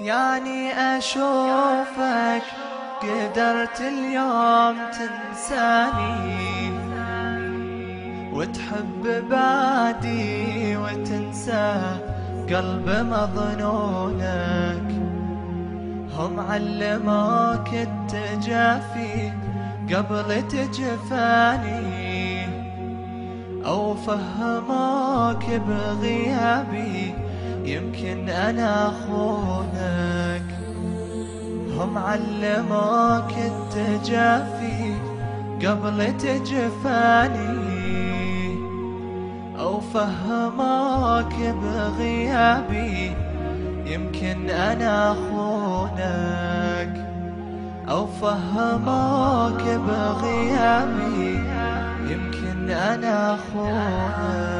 يعني أشوفك قدرت اليوم تنساني. وتحب بعدي وتنسى قلب مظنونك. هم علموك التجافي قبل تجفاني. أو فهموك بغيابي يمكن أنا أخونك هم علموك التجافي قبل تجفاني. أو فهموك بغيابي يمكن أنا أخونك. أو فهموك بغيابي يمكن أنا أخونك.